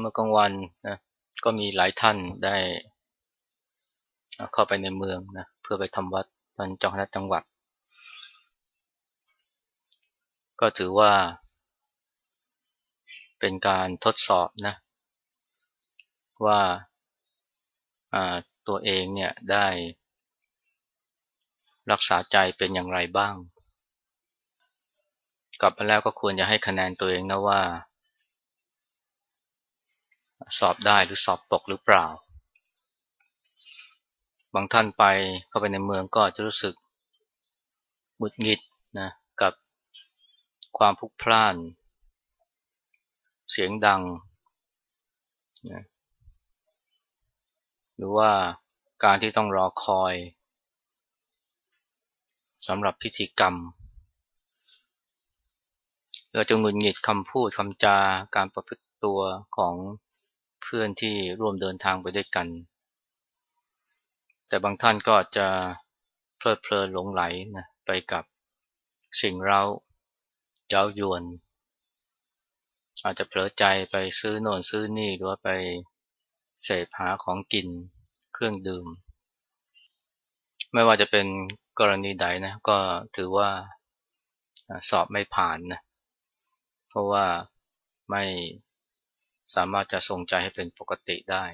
เมื่อกลางวันนะก็มีหลายท่านได้เข้าไปในเมืองนะเพื่อไปทำวัดตอนจังหวัดจังหวัด ก็ถือว่า เป็นการทดสอบนะว่าตัวเองเนี่ยได้รักษาใจเป็นอย่างไรบ้าง กลับมาแล้วก็ควรจะให้คะแนนตัวเองนะว่า สอบได้หรือสอบตกหรือเปล่า บางท่านไปเข้าไปในเมืองก็จะรู้สึกหงุดหงิดนะกับความพลุกพล่าน เสียงดังนะหรือว่าการที่ต้องรอคอยสำหรับพิธีกรรมเราจะงุนหงิดคำพูดคำจาการประพฤติตัวของ เพื่อนที่ร่วมเดินทางไปด้วยกัน แต่บางท่านก็จะเพลิดเพลินหลงไหลนะไปกับสิ่งเราเย้ายวน อาจจะเผลอใจไปซื้อโน่นซื้อนี่หรือว่าไปเสพหาของกินเครื่องดื่ม ไม่ว่าจะเป็นกรณีใดนะก็ถือว่าสอบไม่ผ่านนะเพราะว่าไม่ สามารถจะทรงใจให้เป็นปกติได้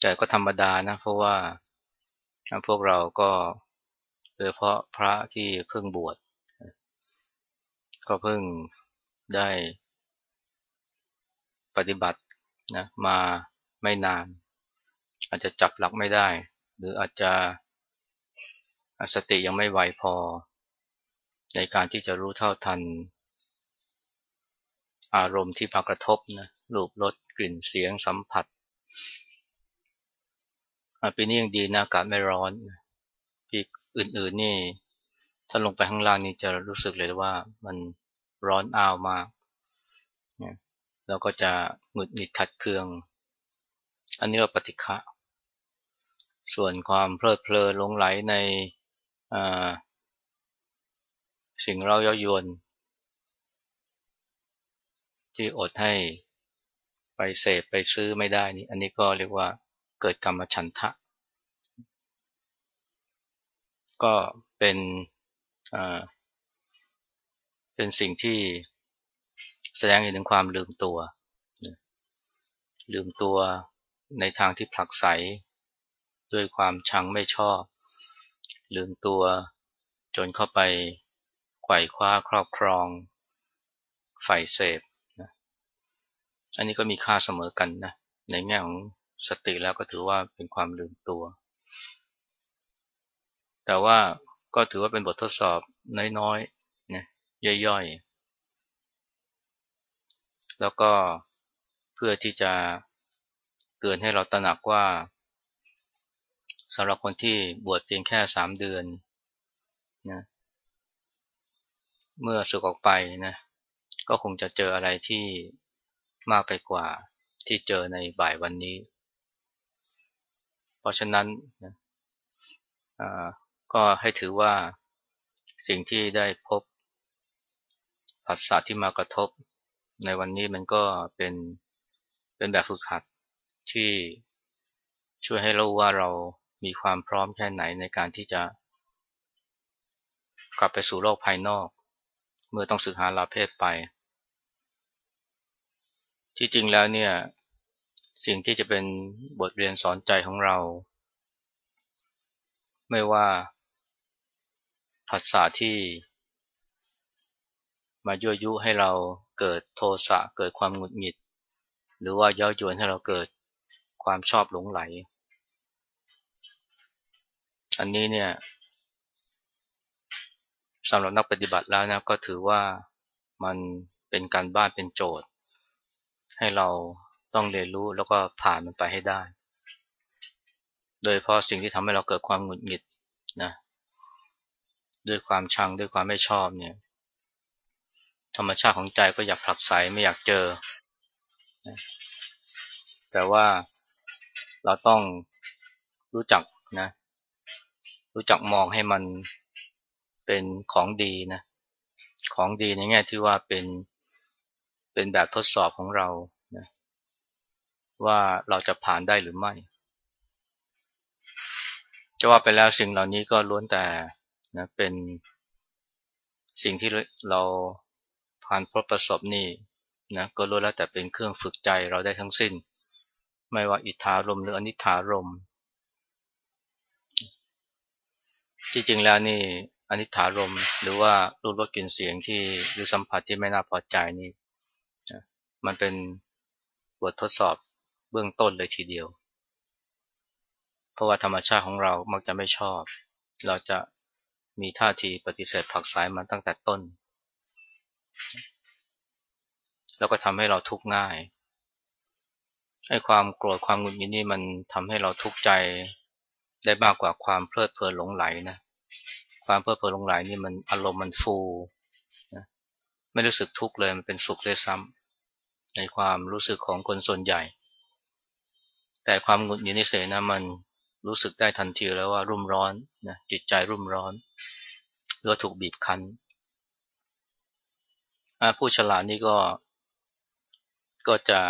แต่ก็ธรรมดานะ เพราะว่าพวกเราก็โดยเพราะพระที่เพิ่งบวชก็เพิ่งได้ปฏิบัตินะมาไม่นาน อาจจะจับหลักไม่ได้ หรืออาจจะสติยังไม่ไวพอ ในการที่จะรู้เท่าทัน อารมณ์ที่พักระทบนะรูปรสกลิ่นเสียงสัมผัสปีนี้ยังดีนะอากาศไม่ร้อนปีอื่นๆนี่ถ้าลงไปข้างล่างนี่จะรู้สึกเลยว่ามันร้อนอ้าวมากแล้วก็จะหงุดหงิดขัดเคือง อันนี้ว่าปฏิฆะส่วนความเพลิดเพลินลงไหลในสิ่งเราเย้ายวน ที่อดให้ไปเสพไปซื้อไม่ได้นี่ อันนี้ก็เรียกว่าเกิดกรรมฉันทะ ก็เป็นเป็นสิ่งที่แสดงถึงความลืมตัว ลืมตัวในทางที่ผลักไสด้วยความชังไม่ชอบ ลืมตัวจนเข้าไปไขว่คว้าครอบครองใฝ่เสพ อันนี้ก็มีค่าเสมอกันนะ ในแง่ของสติแล้วก็ถือว่าเป็นความลืมตัว แต่ว่าก็ถือว่าเป็นบททดสอบน้อยๆนะย่อยๆ แล้วก็เพื่อที่จะเตือนให้เราตระหนักว่าสำหรับคนที่บวชเพียงแค่สามเดือนนะเมื่อสึกออกไปนะก็คงจะเจออะไรที่ มากไปกว่าที่เจอในบ่ายวันนี้ เพราะฉะนั้นนะก็ให้ถือว่าสิ่งที่ได้พบผัสสะที่มากระทบ ในวันนี้มันก็เป็นเป็นแบบฝึกหัดที่ช่วยให้รู้ว่าเรามีความพร้อมแค่ไหนในการที่จะกลับไปสู่โลกภายนอก เมื่อต้องสึกหาลาเพศไป ที่จริงแล้วเนี่ย สิ่งที่จะเป็นบทเรียนสอนใจของเรา ไม่ว่าภาษาที่ มายั่วยุให้เราเกิดโทสะเกิดความหงุดหงิด หรือว่าย้อยวนให้เราเกิดความชอบหลงไหล อันนี้เนี่ยสำหรับนักปฏิบัติแล้วนะก็ถือว่ามันเป็นการบ้านเป็นโจทย์ ให้เราต้องเรียนรู้แล้วก็ผ่านมันไปให้ได้ โดยเพราะสิ่งที่ทำให้เราเกิดความหงุดหงิดนะด้วยความชังด้วยความไม่ชอบเนี่ย ธรรมชาติของใจก็อยากผลักไสไม่อยากเจอ แต่ว่าเราต้องรู้จักนะ รู้จักมองให้มันเป็นของดีนะ ของดีในแง่ที่ว่าเป็น เป็นแบบทดสอบของเรานะว่าเราจะผ่านได้หรือไม่ จะว่าไปแล้วสิ่งเหล่านี้ก็ล้วนแต่นะเป็นสิ่งที่เราผ่านพบประสบนี่นะก็ล้วนแล้วแต่เป็นเครื่องฝึกใจเราได้ทั้งสิ้น ไม่ว่าอิทธารมหรืออนิธารมที่จริงแล้วนี่อนิถารมหรือว่ารูปรสกลิ่นเสียงที่หรือสัมผัสที่ไม่น่าพอใจนี่ มันเป็นบททดสอบเบื้องต้นเลยทีเดียว เพราะว่าธรรมชาติของเรามักจะไม่ชอบ เราจะมีท่าทีปฏิเสธผักสายมาตั้งแต่ต้น แล้วก็ทำให้เราทุกข์ง่ายให้ความโกรธความหงุดหงิดนี่มันทำให้เราทุกข์ใจได้มากกว่าความเพลิดเพลินหลงไหลนะความเพลิดเพลินหลงไหลนี่มันอารมณ์มันฟูนะไม่รู้สึกทุกข์เลยมันเป็นสุขเลยซ้ำ ในความรู้สึกของคนส่วนใหญ่ แต่ความหงุดหงิดนี่เสนะมันรู้สึกได้ทันทีแล้วว่ารุ่มร้อนนะจิตใจรุ่มร้อนหรือถูกบีบคั้นผู้ฉลาดนี่ก็ก็จะ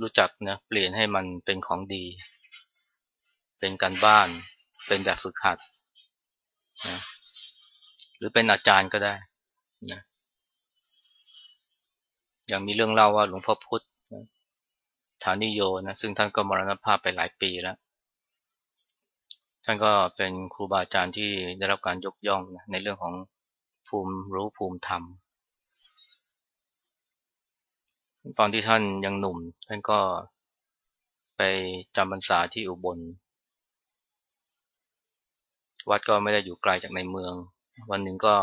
รู้จักนะเปลี่ยนให้มันเป็นของดี เป็นการบ้าน เป็นแบบฝึกหัดนะหรือเป็นอาจารย์ก็ได้นะ ย่างมีเรื่องเล่าว่าหลวงพ่อพุธฐานิโยนะซึ่งท่านก็มรณภาพไปหลายปีแล้ว ท่านก็เป็นครูบาอาจารย์ที่ได้รับการยกย่องนะในเรื่องของภูมิรู้ภูมิธรรม ตอนที่ท่านยังหนุ่ม ท่านก็ไปจำพรรษาที่อุบล วัดก็ไม่ได้อยู่ไกลจากในเมือง วันหนึ่งก็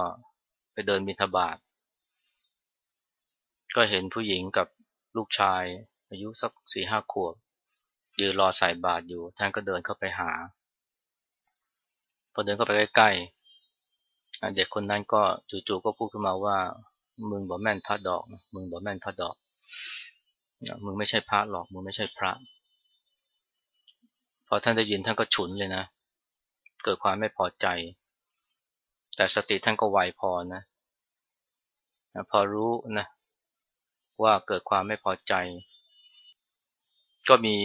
ไปเดินบิณฑบาต ก็เห็นผู้หญิงกับลูกชาย อายุสักสี่ห้าขวบยืนรอใส่บาตรอยู่ท่านก็เดินเข้าไปหา พอเดินเข้าไปใกล้ๆเด็กคนนั้นก็จู่ๆก็พูดขึ้นมาว่า มึงบอกแม่นพระดอก มึงบอกแม่นพระดอก มึงไม่ใช่พระหรอก มึงไม่ใช่พระ พอท่านได้ยินท่านก็ฉุนเลยนะ เกิดความไม่พอใจ แต่สติท่านก็ไวพอนะ พอรู้นะ ว่าเกิดความไม่พอใจ ก็มี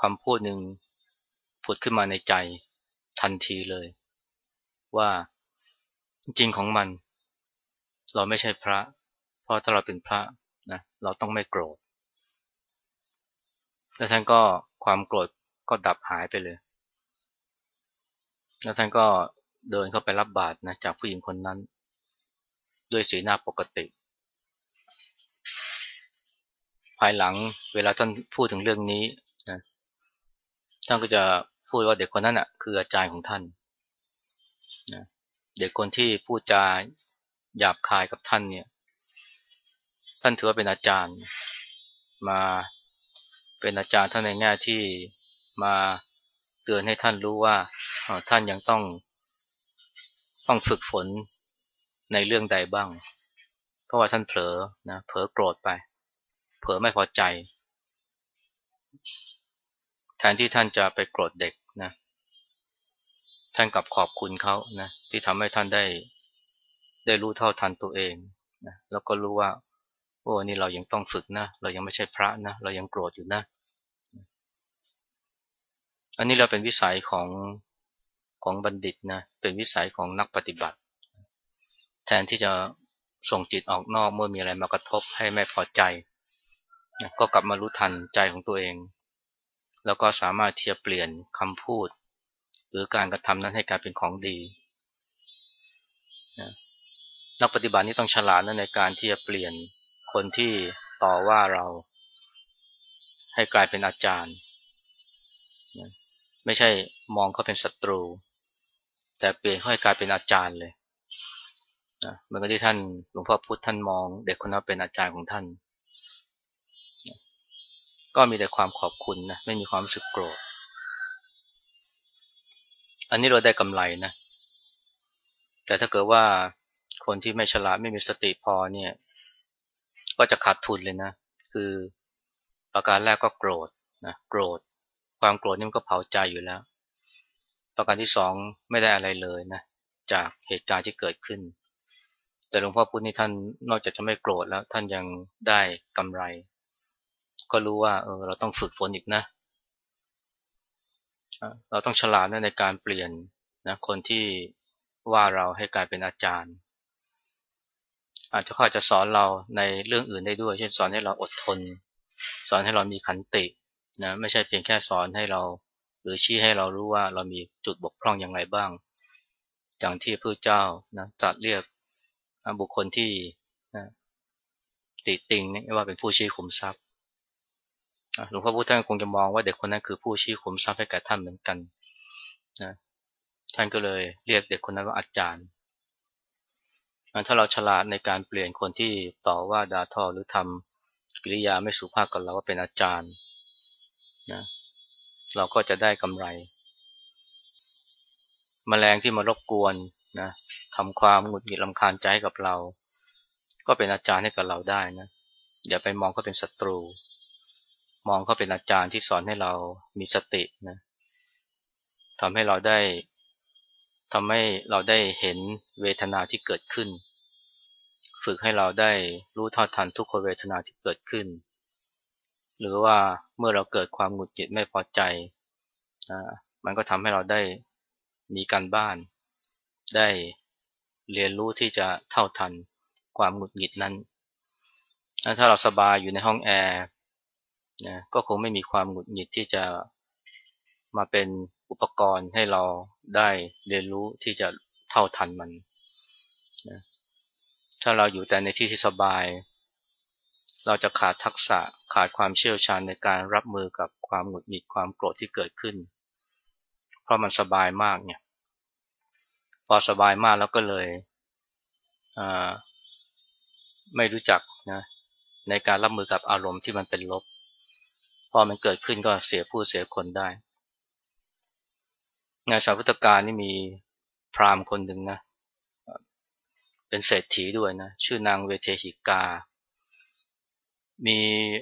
คำพูดหนึ่งผุดขึ้นมาในใจทันทีเลย ว่าจริงของมัน เราไม่ใช่พระ เพราะถ้าเราเป็นพระนะเราต้องไม่โกรธแล้วท่านก็ความโกรธก็ดับหายไปเลย แล้วท่านก็เดินเข้าไปรับบาตรนะจากผู้หญิงคนนั้น ด้วยสีหน้าปกติ ภายหลังเวลาท่านพูดถึงเรื่องนี้นะท่านก็จะพูดว่าเด็กคนนั้นอะคืออาจารย์ของท่านนะเด็กคนที่พูดจาหยาบคายกับท่านเนี่ย ท่านถือว่าเป็นอาจารย์ มาเป็นอาจารย์ท่านในแง่ที่มาเตือนให้ท่านรู้ว่าท่านยังต้องต้องฝึกฝนในเรื่องใดบ้าง เพราะว่าท่านเผลอนะเผลอโกรธไป เผลอไม่พอใจ แทนที่ท่านจะไปโกรธเด็กนะ ท่านกลับขอบคุณเขานะที่ทำให้ท่านได้ได้รู้เท่าทันตัวเองนะแล้วก็รู้ว่าโอ้นี่เรายังต้องฝึกนะ เรายังไม่ใช่พระนะ เรายังโกรธอยู่นะ อันนี้เราเป็นวิสัยของของบัณฑิตนะ เป็นวิสัยของนักปฏิบัติ แทนที่จะส่งจิตออกนอกเมื่อมีอะไรมากระทบให้ไม่พอใจ ก็กลับมารู้ทันใจของตัวเอง แล้วก็สามารถเทียบเปลี่ยนคำพูด หรือการกระทำนั้นให้กลายเป็นของดีนักปฏิบัตินี่ต้องฉลาดนะในการที่จะเปลี่ยนคนที่ต่อว่าเรา ให้กลายเป็นอาจารย์ไม่ใช่มองเขาเป็นศัตรู แต่เปลี่ยนให้กลายเป็นอาจารย์เลยนะเมือนกับที่ท่านหลวงพ่อพุธท่านมอง เด็กคนนั้นเป็นอาจารย์ของท่าน ก็มีแต่ความขอบคุณนะไม่มีความรู้สึกโกรธ อันนี้เราได้กำไรนะ แต่ถ้าเกิดว่าคนที่ไม่ฉลาดไม่มีสติพอเนี่ย ก็จะขาดทุนเลยนะ คือประการแรกก็โกรธนะโกรธ ความโกรธนี่มันก็เผาใจอยู่แล้ว ประการที่สองไม่ได้อะไรเลยนะ จากเหตุการณ์ที่เกิดขึ้น แต่หลวงพ่อพุธนี่ท่านนอกจากจะไม่โกรธแล้ว ท่านยังได้กำไร ก็รู้ว่าเออเราต้องฝึกฝนอีกนะ เราต้องฉลาดนะในการเปลี่ยนนะคนที่ว่าเราให้กลายเป็นอาจารย์ อาจจะเขาอาจจะสอนเราในเรื่องอื่นได้ด้วย เช่นสอนให้เราอดทน สอนให้เรามีขันตินะไม่ใช่เพียงแค่สอนให้เรา หรือชี้ให้เรารู้ว่าเรามีจุดบกพร่องอย่างไรบ้างอย่างที่พระเจ้านะตรัสเรียกบุคคลที่นะติติงนี่ว่าเป็นผู้ชี้ขุมทรัพย์ หลวงพ่อพุทธท่านคงจะมองว่าเด็กคนนั้นคือผู้ชี้ขุมทรัพย์ให้แก่ท่านเหมือนกันนะท่านก็เลยเรียกเด็กคนนั้นว่าอาจารย์ ถ้าเราฉลาดในการเปลี่ยนคนที่ต่อว่าด่าทอหรือทำกิริยาไม่สุภาพกับเราว่าเป็นอาจารย์นะเราก็จะได้กำไรมแมลงที่มารบกวนนะทำความหงุดหงิดลำคาญใจให้กับเรา ก็เป็นอาจารย์ให้กับเราได้นะอย่าไปมองเขาเป็นศัตรู มองเขาเป็นอาจารย์ที่สอนให้เรามีสตินะทำให้เราได้ทำให้เราได้เห็นเวทนาที่เกิดขึ้น ฝึกให้เราได้รู้เท่าทันทุกขเวทนาที่เกิดขึ้น หรือว่าเมื่อเราเกิดความหงุดหงิดไม่พอใจนะมันก็ทำให้เราได้มีการบ้าน ได้เรียนรู้ที่จะเท่าทันความหงุดหงิดนั้น ถ้าเราสบายอยู่ในห้องแอร์ นะก็คงไม่มีความหงุดหงิดที่จะมาเป็นอุปกรณ์ให้เราได้เรียนรู้ที่จะเท่าทันมันนะถ้าเราอยู่แต่ในที่ที่สบาย เราจะขาดทักษะขาดความเชี่ยวชาญในการรับมือกับความหงุดหงิดความโกรธที่เกิดขึ้น เพราะมันสบายมากเนี่ย พอสบายมากแล้วก็เลยไม่รู้จักนะในการรับมือกับอารมณ์ที่มันเป็นลบ พอมันเกิดขึ้นก็เสียผู้เสียคนได้ในสาวพุทธการนี่มีพราหมณ์คนหนึ่งนะ เป็นเศรษฐีด้วยนะ ชื่อนางเวเทหิกา มี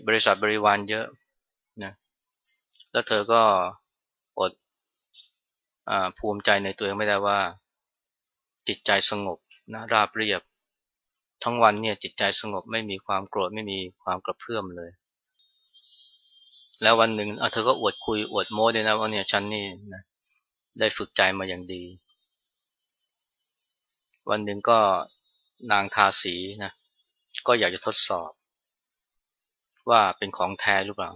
บริษัทบริวารเยอะนะ แล้วเธอก็อดอภูมิใจในตัวเองไม่ได้ว่า จิตใจสงบนะราบเรียบ ทั้งวันเนี่ยจิตใจสงบไม่มีความโกรธไม่มีความกระเพื่อมเลย แล้ววันหนึ่งเธอก็อวดคุยอวดโม้ด้วยนะว่าเนี่ยฉันนี่นะได้ฝึกใจมาอย่างดี วันหนึ่งก็นางทาสีนะก็อยากจะทดสอบ ว่าเป็นของแท้หรือเปล่า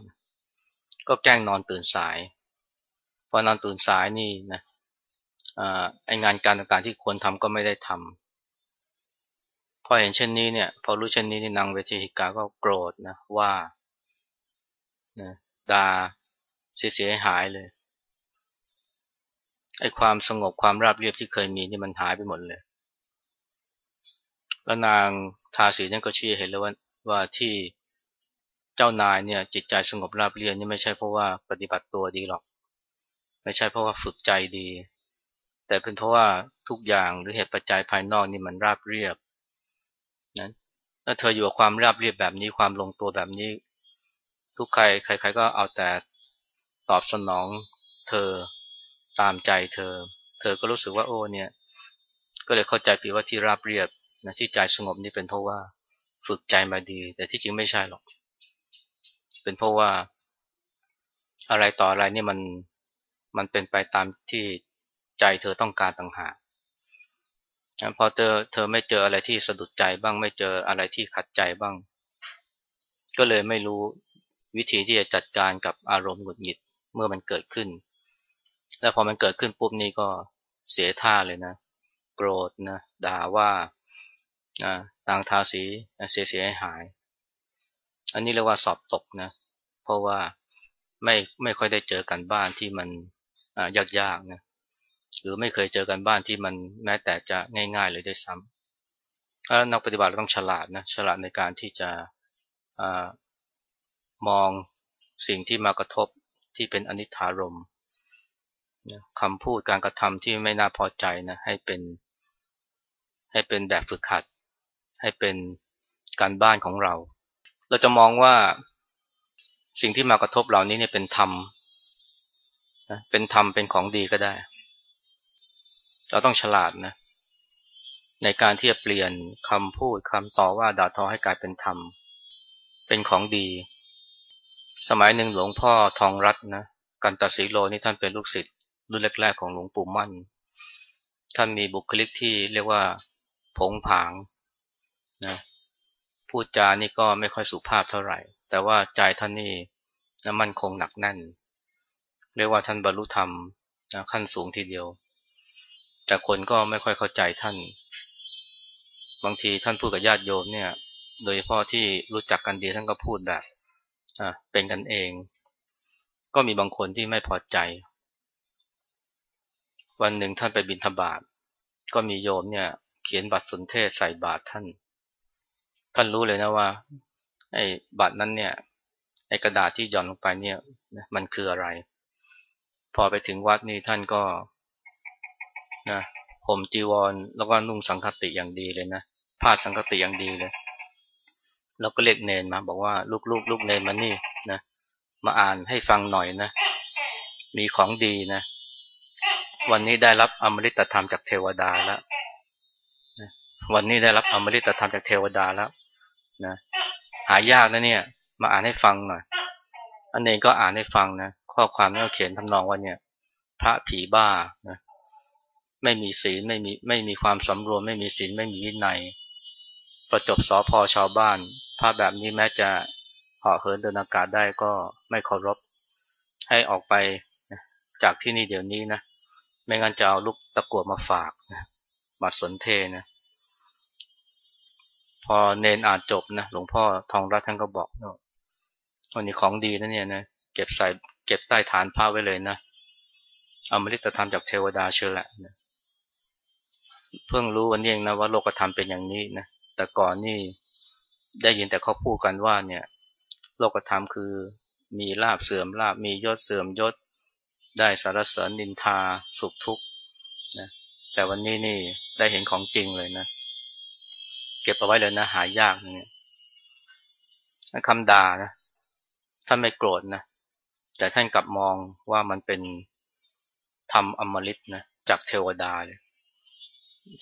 ก็แกล้งนอนตื่นสาย พอนอนตื่นสายนี่นะไองานการต่างๆที่ควรทำก็ไม่ได้ทำพอเห็นเช่นนี้เนี่ย พอรู้เช่นนี้นี่นางเวทีหิกาก็โกรธนะว่านะ ดาเสียหายเลยไอ้ความสงบความราบเรียบที่เคยมีนี่มันหายไปหมดเลย แล้วนางทาสีนั่นก็ชี้เห็นแล้วว่าว่าที่เจ้านายเนี่ยจิตใจสงบราบเรียบนี่ไม่ใช่เพราะว่าปฏิบัติตัวดีหรอก ไม่ใช่เพราะว่าฝึกใจดี แต่เป็นเพราะว่าทุกอย่างหรือเหตุปัจจัยภายนอกนี่มันราบเรียบนั้นถ้าเธออยู่กับความราบเรียบแบบนี้ความลงตัวแบบนี้ ทุกใครใคร ๆ ก็เอาแต่ตอบสนองเธอตามใจเธอ เธอก็รู้สึกว่าโอ้เนี่ย ก็เลยเข้าใจผิดว่าที่ราบเรียบนะที่ใจสงบนี่เป็นเพราะว่าฝึกใจมาดี แต่ที่จริงไม่ใช่หรอก เป็นเพราะว่า อะไรต่ออะไรนี่มันมันเป็นไปตามที่ใจเธอต้องการต่างหากพอเธอเธอไม่เจออะไรที่สะดุดใจบ้าง ไม่เจออะไรที่ขัดใจบ้าง ก็เลยไม่รู้ วิธีที่จะจัดการกับอารมณ์หงุดหงิดเมื่อมันเกิดขึ้น แล้วพอมันเกิดขึ้นปุ๊บนี่ก็เสียท่าเลยนะ โกรธนะ ด่าว่าต่างทาสีเสียเสียหาย อันนี้เรียกว่าสอบตกนะ เพราะว่าไม่ไม่ค่อยได้เจอกันบ้านที่มันยากๆนะ หรือไม่เคยเจอกันบ้านที่มันแม้แต่จะง่ายๆเลยได้ซ้ำแล้วนักปฏิบัติเราต้องฉลาดนะ ฉลาดในการที่จะอ มองสิ่งที่มากระทบที่เป็นอนิถารมคำพูดการกระทำที่ไม่น่าพอใจนะให้เป็น ให้เป็นแบบฝึกหัด ให้เป็นการบ้านของเรา เราจะมองว่าสิ่งที่มากระทบเหล่านี้เนี่ยเป็นธรรมเป็นธรรมเป็นของดีก็ได้ เราต้องฉลาดนะในการที่จะเปลี่ยนคำพูดคำต่อว่าด่าทอให้กลายเป็นธรรม เป็นของดี สมัยหนึ่งหลวงพ่อทองรัตนะกันตสีโลนี่ท่านเป็นลูกศิษย์รุ่นแรกๆของหลวงปู่มั่น ท่านมีบุคลิกที่เรียกว่าผงผางนะพูดจานี่ก็ไม่ค่อยสุภาพเท่าไหร่ แต่ว่าใจท่านนี่น้ำมันคงหนักแน่น เรียกว่าท่านบรรลุธรรมขั้นสูงทีเดียว แต่คนก็ไม่ค่อยเข้าใจท่าน บางทีท่านพูดกับญาติโยมเนี่ย โดยเฉพาะที่รู้จักกันดีท่านก็พูดแบบ เป็นกันเอง ก็มีบางคนที่ไม่พอใจ วันหนึ่งท่านไปบินธบาตก็มีโยมเนี่ยเขียนบัตรสนเทศใส่บาตรท่าน ท่านรู้เลยนะว่าไอ้บัตรนั้นเนี่ยไอ้กระดาษที่หย่อนลงไปเนี่ยมันคืออะไร พอไปถึงวัดนี่ท่านก็นะห่มจีวรแล้วก็นุ่งสังคติอย่างดีเลยนะผ้าสังคติอย่างดีเลย แล้วก็เรียกเนนมาบอกว่าลูกลูกลูกเนนมานี่นะมาอ่านให้ฟังหน่อยนะ มีของดีนะ วันนี้ได้รับอมฤตธรรมจากเทวดาแล้ววันนี้ได้รับอมฤตธรรมจากเทวดาแล้วนะหายากนะเนี่ย มาอ่านให้ฟังหน่อย อันเองก็อ่านให้ฟังนะข้อความนี้เขียนทำนองว่าเนี่ย พระผีบ้านะไม่มีศีลไม่มีไม่มีความสำรวม ไม่มีศีลไม่มีวินัยประจบสอพอชาวบ้าน ภาพแบบนี้แม้จะเหาะเหินเดินอากาศได้ก็ไม่เคารพ ให้ออกไปจากที่นี่เดี๋ยวนี้นะ ไม่งั้นจะเอาลูกตะกัวมาฝากนะมาสนเทนะ พอเนนอ่านจบนะ หลวงพ่อทองรัตท่านก็บอกวันนี้ของดีนะเนี่ยนะ เก็บใส่เก็บใต้ฐานผ้าไว้เลยนะเอามาริตธรรมจากเทวดาเชื่อแหละนะเพิ่งรู้วันนี้เองนะว่าโลกธรรมเป็นอย่างนี้นะ แต่ก่อนนี่ ได้ยินแต่เขาพูดกันว่าเนี่ยโลกธรรมคือมีลาบเสื่อมลาบมียศเสื่อมยศ ได้สารเสริญนินทาสุขทุกข์นะแต่วันนี้นี่ได้เห็นของจริงเลยนะ เก็บเอาไว้เลยนะหายากเนี่ยคำด่านะท่านไม่โกรธนะแต่ท่านกลับมองว่ามันเป็นธรรมอมฤตนะจากเทวดาเลย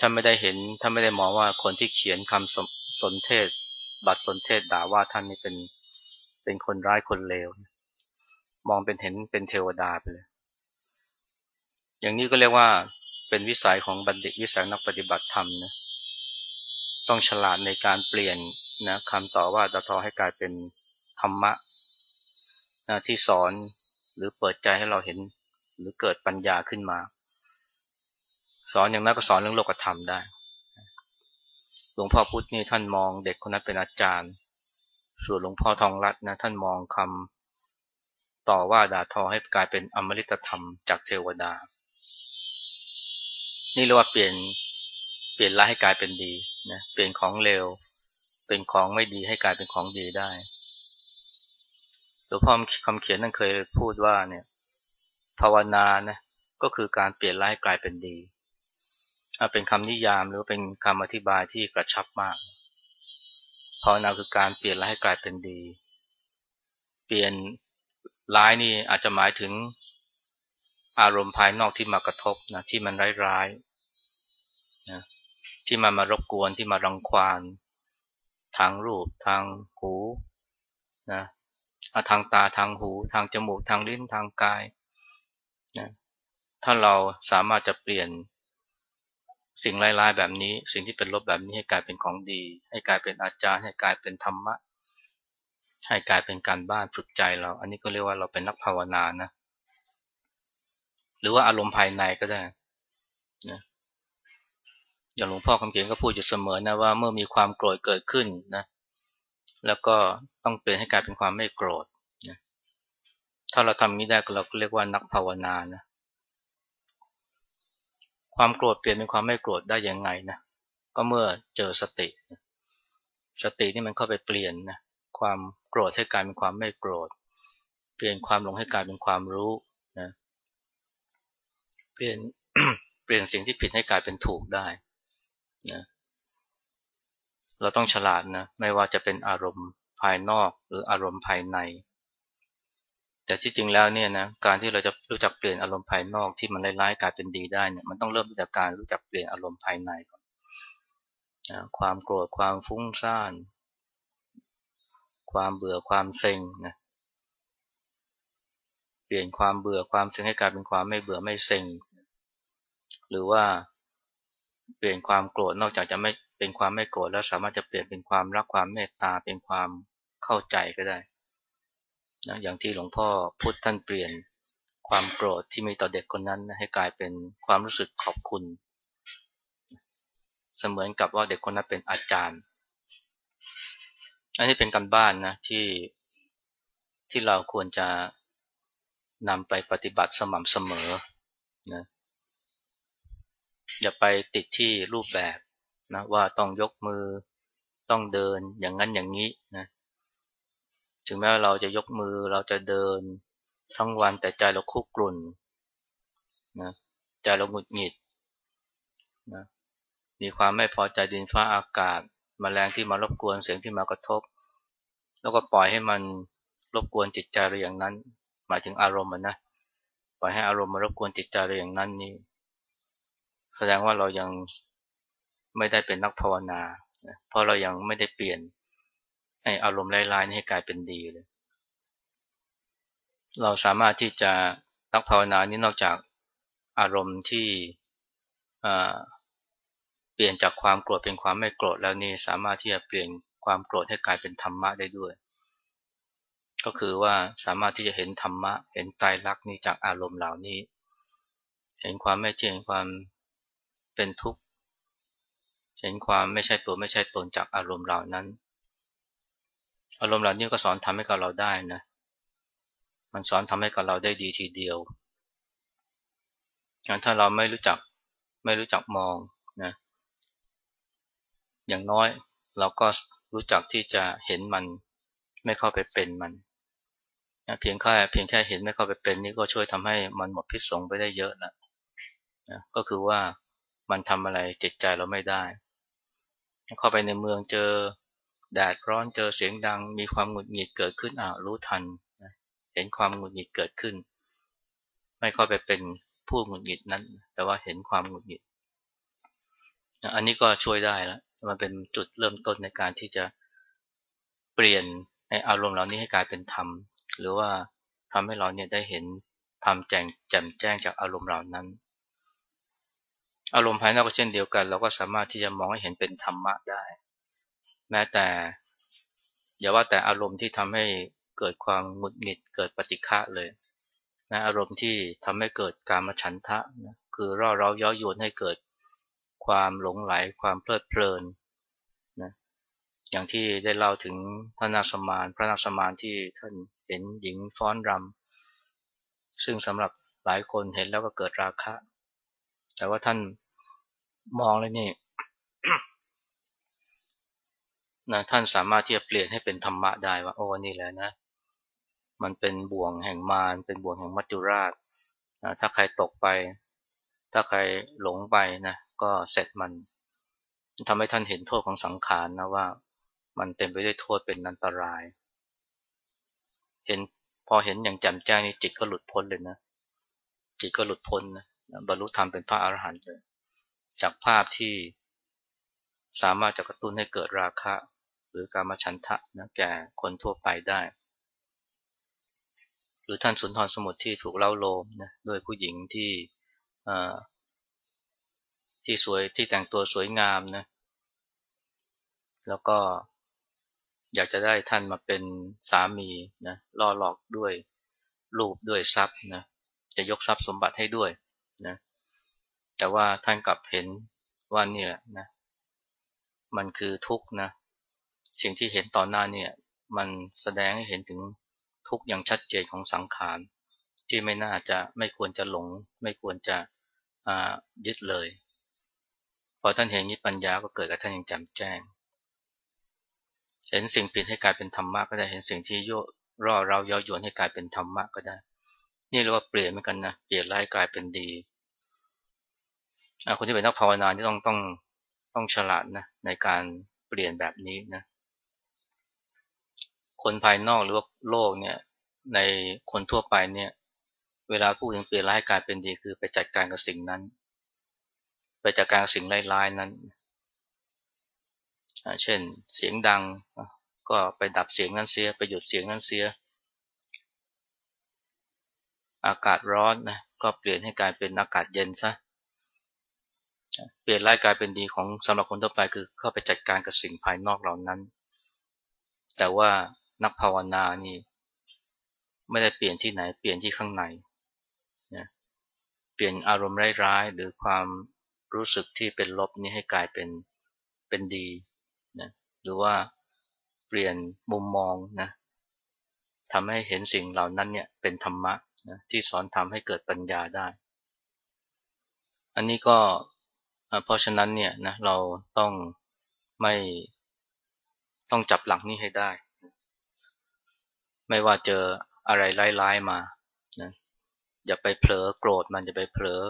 ท่านไม่ได้เห็นท่านไม่ได้มองว่าคนที่เขียนคำสสนเทศ บัตรสนเทศด่าว่าท่านนี่เป็นเป็นคนร้ายคนเลว มองเป็นเห็นเป็นเทวดาไปเลย อย่างนี้ก็เรียกว่าเป็นวิสัยของบัณฑิตวิสัยนักปฏิบัติธรรมนะต้องฉลาดในการเปลี่ยนนะคำต่อว่าตทอให้กลายเป็นธรรมะนะที่สอนหรือเปิดใจให้เราเห็นหรือเกิดปัญญาขึ้นมา สอนอย่างนั้นก็สอนเรื่องโลกธรรมได้ หลวงพ่อพุธนี่ท่านมองเด็กคนนั้นเป็นอาจารย์ ส่วนหลวงพ่อทองรัตน์นะท่านมองคำต่อว่าด่าทอให้กลายเป็นอมฤตธรรมจากเทวดา นี่เรียกว่าเปลี่ยนเปลี่ยนร้ายให้กลายเป็นดีนะเปลี่ยนของเลวเป็นของไม่ดีให้กลายเป็นของดีได้หลวงพ่อคำเขียนนั่นเคยพูดว่าเนี่ยภาวนานะก็คือการเปลี่ยนร้ายกลายเป็นดี เป็นคำนิยามหรือเป็นคำอธิบายที่กระชับมากภาวนาคือการเปลี่ยนร้ายให้กลายเป็นดี เปลี่ยนร้ายนี่อาจจะหมายถึงอารมณ์ภายนอกที่มากระทบนะที่มันร้ายๆนะที่มันมารบกวนที่มารังควานทางรูปทางหูนะทางตาทางหู ทางจมูกทางลิ้นทางกายนะถ้าเราสามารถจะเปลี่ยน สิ่งร้ายๆแบบนี้ สิ่งที่เป็นลบแบบนี้ให้กลายเป็นของดี ให้กลายเป็นอาจารย์ ให้กลายเป็นธรรมะ ให้กลายเป็นการบ้านฝึกใจเรา อันนี้ก็เรียกว่าเราเป็นนักภาวนานะ หรือว่าอารมณ์ภายในก็ได้นะอย่างหลวงพ่อคำเขียนก็พูดอยู่เสมอนะว่าเมื่อมีความโกรธเกิดขึ้นนะแล้วก็ต้องเปลี่ยนให้กลายเป็นความไม่โกรธนะถ้าเราทำนี้ได้ก็เราก็เรียกว่านักภาวนานะ ความโกรธเปลี่ยนเป็นความไม่โกรธได้ยังไงนะก็เมื่อเจอสติ สตินี่มันเข้าไปเปลี่ยนนะความโกรธให้กลายเป็นความไม่โกรธ เปลี่ยนความหลงให้กลายเป็นความรู้นะเปลี่ยนเปลี่ยนสิ่งที่ผิดให้กลายเป็นถูกได้นะเราต้องฉลาดนะไม่ว่าจะเป็นอารมณ์ภายนอกหรืออารมณ์ภายใน แต่ที่จริงแล้วเนี่ยนะการที่เราจะรู้จักเปลี่ยนอารมณ์ภายนอกที่มันร้ายๆกลายเป็นดีได้เนี่ยมันต้องเริ่มจากการรู้จักเปลี่ยนอารมณ์ภายในก่อนความโกรธความฟุ้งซ่าน ความเบื่อความเซ็งนะเปลี่ยนความเบื่อความเซ็งให้กลายเป็นความไม่เบื่อไม่เซ็งหรือว่าเปลี่ยนความโกรธนอกจากจะไม่เป็นความไม่โกรธแล้วสามารถจะเปลี่ยนเป็นความรักความเมตตาเป็นความเข้าใจก็ได้ นะอย่างที่หลวงพ่อพุทธท่านเปลี่ยนความโกรธที่มีต่อเด็กคนนั้นให้กลายเป็นความรู้สึกขอบคุณ เสมือนกับว่าเด็กคนนั้นเป็นอาจารย์ อันนี้เป็นการบ้านนะที่ที่เราควรจะนำไปปฏิบัติสม่ำเสมอนะอย่าไปติดที่รูปแบบนะว่าต้องยกมือต้องเดินอย่างนั้นอย่างนี้นะ ถึงแม้ว่าเราจะยกมือเราจะเดินทั้งวันแต่ใจเราคุกกรุ่นนะใจเราหงุดหงิดนะมีความไม่พอใจดินฟ้าอากาศมแมลงที่มารบกวนเสียงที่มากระทบ แล้วก็ปล่อยให้มันรบกวนจิตใจเราอย่างนั้น หมายถึงอารมณ์นะปล่อยให้อารมณ์มารบกวนจิตใจเราอย่างนั้นนี่แสดงว่าเรายังไม่ได้เป็นนักภาวนา เพราะเรายังไม่ได้เปลี่ยน ให้อารมณ์ร้ายๆนี้ให้กลายเป็นดีเลย เราสามารถที่จะนักภาวนานี้นอกจากอารมณ์ที่เปลี่ยนจากความโกรธเป็นความไม่โกรธแล้วนี่สามารถที่จะเปลี่ยนความโกรธให้กลายเป็นธรรมะได้ด้วย ก็คือว่าสามารถที่จะเห็นธรรมะ เห็นใจรักนี้จากอารมณ์เหล่านี้ เห็นความไม่เที่ยงความเป็นทุกข์ เห็นความไม่ใช่ตัวไม่ใช่ตนจากอารมณ์เหล่านั้น อารมณ์เหล่านี้ก็สอนทำให้กับเราได้นะ มันสอนทำให้กับเราได้ดีทีเดียวอย่างถ้าเราไม่รู้จักไม่รู้จักมองนะ อย่างน้อยเราก็รู้จักที่จะเห็นมันไม่เข้าไปเป็นมันนะเพียงแค่เพียงแค่เห็นไม่เข้าไปเป็นนี่ก็ช่วยทำให้มันหมดพิษสงไปได้เยอะแล้วนะก็คือว่ามันทำอะไรจิตใจเราไม่ได้ เข้าไปในเมืองเจอ แดดร้อนเจอเสียงดัง มีความหงุดหงิดเกิดขึ้นอ่ารู้ทันเห็นความหงุดหงิดเกิดขึ้น ไม่เข้าไปเป็นผู้หงุดหงิดนั้น แต่ว่าเห็นความหงุดหงิด อันนี้ก็ช่วยได้แล้วมันเป็นจุดเริ่มต้นในการที่จะเปลี่ยนให้อารมณ์เหล่านี้ให้กลายเป็นธรรม หรือว่าทำให้เราเนี่ยได้เห็นทำแจ่งแจ่มแจ้งจากอารมณ์เหล่านั้น อารมณ์ภายนอกก็เช่นเดียวกัน เราก็สามารถที่จะมองให้เห็นเป็นธรรมะได้ แม้แต่อย่าว่าแต่อารมณ์ที่ทำให้เกิดความหงุดหงิดเกิดปฏิฆะเลยนะอารมณ์ที่ทำให้เกิดการมฉันทะนะคือร่อเร้าย้อยวนให้เกิดความหลงไหลความเพลิดเพลินนะอย่างที่ได้เล่าถึงพระนาสมานพระนาสมานที่ท่านเห็นหญิงฟ้อนรำซึ่งสำหรับหลายคนเห็นแล้วก็เกิดราคะ แต่ว่าท่านมองเลยนี่ นะท่านสามารถที่จะเปลี่ยนให้เป็นธรรมะได้ว่าโอ้นี่แหละนะ มันเป็นบ่วงแห่งมารเป็นบ่วงแห่งมัจจุราชนะถ้าใครตกไป ถ้าใครหลงไปนะก็เสร็จมันทำให้ท่านเห็นโทษของสังขารนะว่า มันเต็มไปด้วยโทษเป็นอันตราย เห็นพอเห็นอย่างแจ่มแจ้งนี่จิตก็หลุดพ้นเลยนะจิตก็หลุดพ้นนะบรรลุธรรมเป็นพระอรหันต์เลยจากภาพที่สามารถจะกระตุ้นให้เกิดราคะ หรือการมาชันทะนะแก่คนทั่วไปได้ หรือท่านสุนทรสมุทรที่ถูกเล่าโลมนะด้วยผู้หญิงที่ที่สวยที่แต่งตัวสวยงามนะแล้วก็อยากจะได้ท่านมาเป็นสามีนะล่อหลอกด้วยรูปด้วยทรัพย์นะจะยกทรัพย์สมบัติให้ด้วยนะแต่ว่าท่านกลับเห็นว่านี่แหละนะมันคือทุกข์นะ สิ่งที่เห็นตอนหน้าเนี่ยมันแสดงให้เห็นถึงทุกอย่างชัดเจนของสังขารที่ไม่น่าจะไม่ควรจะหลง ไม่ควรจะยึดเลย พอท่านเห็นนี้ปัญญาก็เกิดกับท่านอย่างแจ่มแจ้ง เห็นสิ่งเปลี่ยนให้กลายเป็นธรรมะก็ได้เห็นสิ่งที่โยรอเราย้อยวนให้กลายเป็นธรรมะก็ได้ นี่เรียกว่าเปลี่ยนเหมือนกันนะเปลี่ยนร้ายกลายเป็นดีคนที่เป็นนักภาวนาที่ต้องต้องต้องฉลาดนะในการเปลี่ยนแบบนี้นะ คนภายนอกหรือว่าโลกเนี่ยในคนทั่วไปเนี่ย เวลาพูดถึงเปลี่ยนร้ายกลายเป็นดีคือไปจัดการกับสิ่งนั้น ไปจัดการกับสิ่งร้ายๆนั้น เช่นเสียงดังก็ไปดับเสียงนั้นเสีย ไปหยุดเสียงนั้นเสีย อากาศร้อนนะก็เปลี่ยนให้กลายเป็นอากาศเย็นซะเปลี่ยนร้ายกลายเป็นดีของสำหรับคนทั่วไปคือเข้าไปจัดการกับสิ่งภายนอกเหล่านั้น แต่ว่า นักภาวนานี่ไม่ได้เปลี่ยนที่ไหนเปลี่ยนที่ข้างในนะเปลี่ยนอารมณ์ร้ายๆหรือความรู้สึกที่เป็นลบนี้ให้กลายเป็นเป็นดีนะหรือว่าเปลี่ยนมุมมองนะทำให้เห็นสิ่งเหล่านั้นเนี่ยเป็นธรรมะนะที่สอนทำให้เกิดปัญญาได้ อันนี้ก็เพราะฉะนั้นเนี่ยนะเราต้องไม่ต้องจับหลักนี้ให้ได้ ไม่ว่าเจออะไรร้ายๆมานะอย่าไปเผลอโกรธมันอย่าไปเผลอ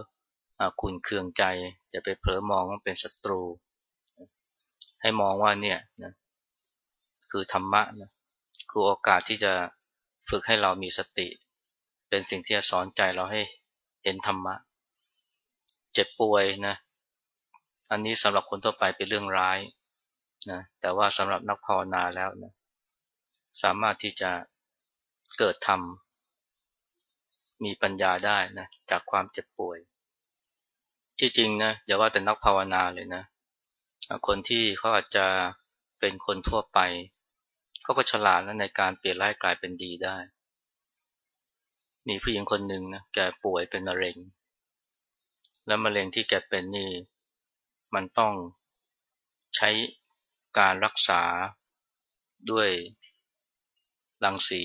ขุนเคืองใจ อย่าไปเผลอมองว่าเป็นศัตรู ให้มองว่าเนี่ยนะคือธรรมะนะคือโอกาสที่จะฝึกให้เรามีสติ เป็นสิ่งที่จะสอนใจเราให้เห็นธรรมะ เจ็บป่วยนะอันนี้สำหรับคนทั่วไปเป็นเรื่องร้ายนะแต่ว่าสำหรับนักภาวนาแล้วนะสามารถที่จะ เกิดธรรม มีปัญญาได้นะจากความเจ็บป่วย ที่จริงนะอย่าว่าแต่นักภาวนาเลยนะ คนที่เขาอาจจะเป็นคนทั่วไป เขาก็ฉลาดนะในการเปลี่ยนร้ายกลายเป็นดีได้ มีผู้หญิงคนหนึ่งนะแกป่วยเป็นมะเร็ง แล้วมะเร็งที่แกเป็นนี่มันต้องใช้การรักษาด้วยรังสี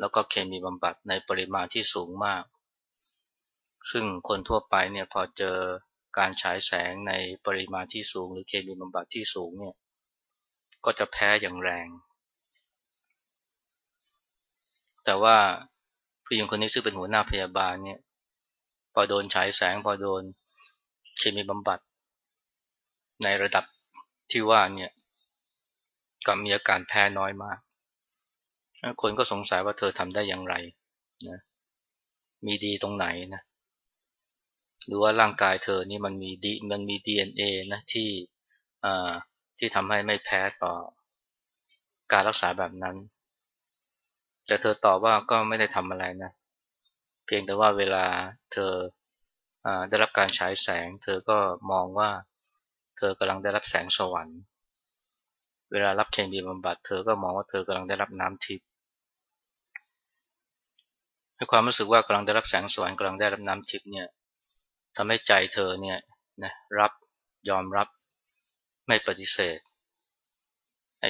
แล้วก็เคมีบำบัดในปริมาณที่สูงมาก ซึ่งคนทั่วไปเนี่ยพอเจอการฉายแสงในปริมาณที่สูง หรือเคมีบำบัดที่สูงเนี่ยก็จะแพ้อย่างแรง แต่ว่าผู้หญิงคนนี้ซึ่งเป็นหัวหน้าพยาบาลเนี่ยพอโดนฉายแสงพอโดนเคมีบำบัด ในระดับที่ว่าเนี่ยก็มีอาการแพ้น้อยมาก คนก็สงสัยว่าเธอทำได้อย่างไรนะมีดีตรงไหนนะหรือว่าร่างกายเธอนี่มันมีดีมันมี DNA นะที่ที่ทำให้ไม่แพ้ต่อการรักษาแบบนั้น แต่เธอตอบว่าก็ไม่ได้ทำอะไรนะ เพียงแต่ว่าเวลาเธออได้รับการฉายแสง เธอก็มองว่าเธอกำลังได้รับแสงสวรรค์ เวลารับเคมีบำบัด เธอก็มองว่าเธอกำลังได้รับน้ำทิพย์ ให้ความรู้สึกว่ากำลังได้รับแสงสวรรค์กำลังได้รับน้ำทิพย์เนี่ยทำให้ใจเธอเนี่ยนะรับยอมรับไม่ปฏิเสธไอ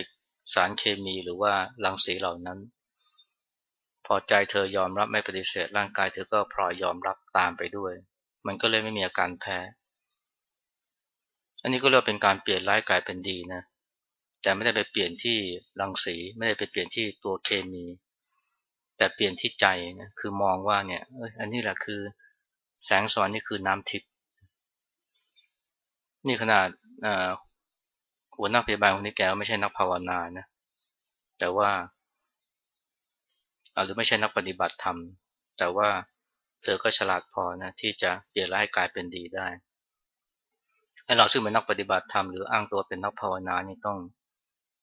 สารเคมีหรือว่ารังสีเหล่านั้น พอใจเธอยอมรับไม่ปฏิเสธ ร่างกายเธอก็พลอยยอมรับตามไปด้วย มันก็เลยไม่มีอาการแพ้ อันนี้ก็เรียกเป็นการเปลี่ยนร้ายกลายเป็นดีนะแต่ไม่ได้ไปเปลี่ยนที่รังสีไม่ได้ไปเปลี่ยนที่ตัวเคมี แต่เปลี่ยนที่ใจนะคือมองว่าเนี่ยอันนี้แหละคือแสงสว่างนี่คือน้ำทิพย์นี่ขนาดหัวหน้าพยาบาลคนนี้แกไม่ใช่นักภาวนานะแต่ว่าหรือไม่ใช่นักปฏิบัติธรรม แต่ว่าเธอก็ฉลาดพอนะที่จะเปลี่ยนร้ายกลายเป็นดีได้ให้เราซึ่งเป็นนักปฏิบัติธรรมหรืออ้างตัวเป็นนักภาวนานี่ต้อง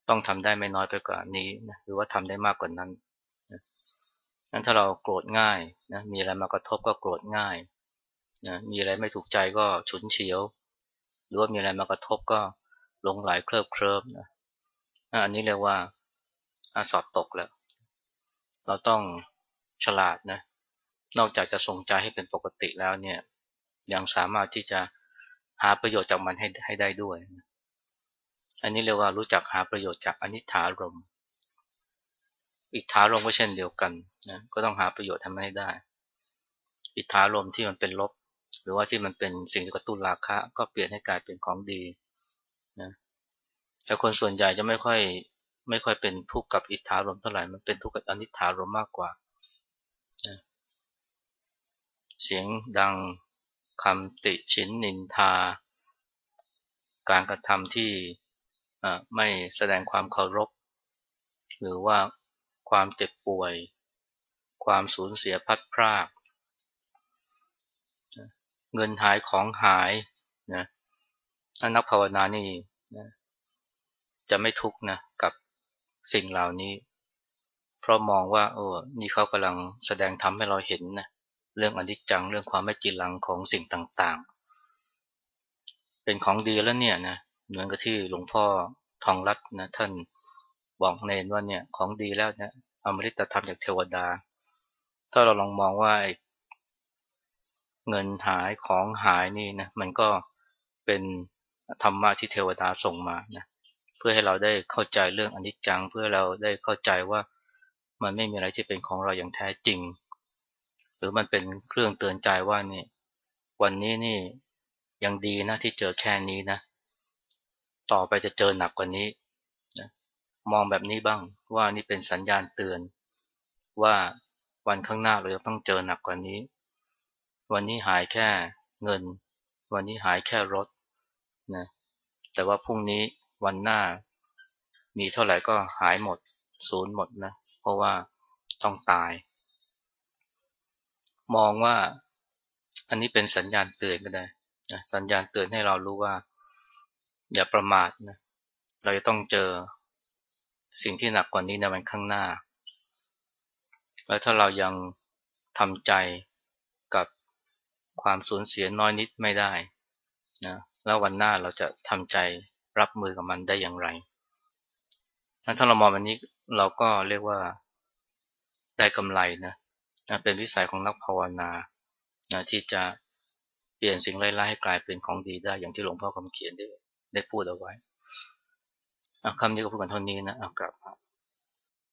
ต้องทำได้ไม่น้อยไปกว่านี้นะหรือว่าทำได้มากกว่านั้น นั้นถ้าเราโกรธง่ายนะมีอะไรมากระทบก็โกรธง่ายนะมีอะไรไม่ถูกใจก็ฉุนเฉียว หรือว่ามีอะไรมากระทบก็หลงไหลเคลิบเคลิ้มนะอันนี้เรียกว่าสอบตกแล้ว เราต้องฉลาดนะนอกจากจะทรงใจให้เป็นปกติแล้วเนี่ยยังสามารถที่จะหาประโยชน์จากมันให้ให้ได้ด้วย อันนี้เรียกว่ารู้จักหาประโยชน์จากอนิถารม อิทธารมก็เช่นเดียวกันนะก็ต้องหาประโยชน์ทำให้ได้ อิทธารมที่มันเป็นลบ หรือว่าที่มันเป็นสิ่งที่กระตุ้นราคะก็เปลี่ยนให้กลายเป็นของดีนะแต่คนส่วนใหญ่จะไม่ค่อยไม่ค่อยเป็นทุกข์กับอิทธารมเท่าไหร่มันเป็นทุกข์กับอนิถารมมากกว่านะเสียงดังคำติชินนินทา การกระทำที่ไม่แสดงความเคารพ หรือว่า ความเจ็บป่วย ความสูญเสียพัดพราก เงินหายของหายนะนักภาวนานี่นะจะไม่ทุกข์นะกับสิ่งเหล่านี้ เพราะมองว่าโอ้นี่เขากำลังแสดงทำให้เราเห็นนะเรื่องอนิจจังเรื่องความไม่จีรังของสิ่งต่างๆ เป็นของดีแล้วเนี่ยนะเหมือนกับที่หลวงพ่อทองรัตนะท่าน บอกเนนว่าเนี่ยของดีแล้วเนี่ยอมฤตธรรมจากเทวดา ถ้าเราลองมองว่าเงินหายของหายนี่นะมันก็เป็นธรรมะที่เทวดาส่งมานะเพื่อให้เราได้เข้าใจเรื่องอนิจจัง เพื่อเราได้เข้าใจว่ามันไม่มีอะไรที่เป็นของเราอย่างแท้จริง หรือมันเป็นเครื่องเตือนใจว่านี่วันนี้นี่ยังดีนะที่เจอแค่นี้นะ ต่อไปจะเจอหนักกว่านี้ มองแบบนี้บ้างว่านี่เป็นสัญญาณเตือน ว่าวันข้างหน้าเราจะต้องเจอหนักกว่านี้ วันนี้หายแค่เงิน วันนี้หายแค่รถนะแต่ว่าพรุ่งนี้วันหน้า มีเท่าไหร่ก็หายหมดศูนย์หมดนะเพราะว่าต้องตาย มองว่าอันนี้เป็นสัญญาณเตือนก็ได้นะสัญญาณเตือนให้เรารู้ว่า อย่าประมาทนะเราจะต้องเจอ สิ่งที่หนักกว่านี้ในวันข้างหน้า แล้วถ้าเรายังทำใจกับความสูญเสียน้อยนิดไม่ได้นะแล้ววันหน้าเราจะทำใจรับมือกับมันได้อย่างไร ถ้าเรามองแบบนี้เราก็เรียกว่าได้กำไรนะนะเป็นวิสัยของนักภาวนานะที่จะเปลี่ยนสิ่งไร้ๆให้กลายเป็นของดีได้อย่างที่หลวงพ่อคำเขียนได้ได้พูดเอาไว้ คำนี้ก็พูดกันเท่านี้นะเอากลับ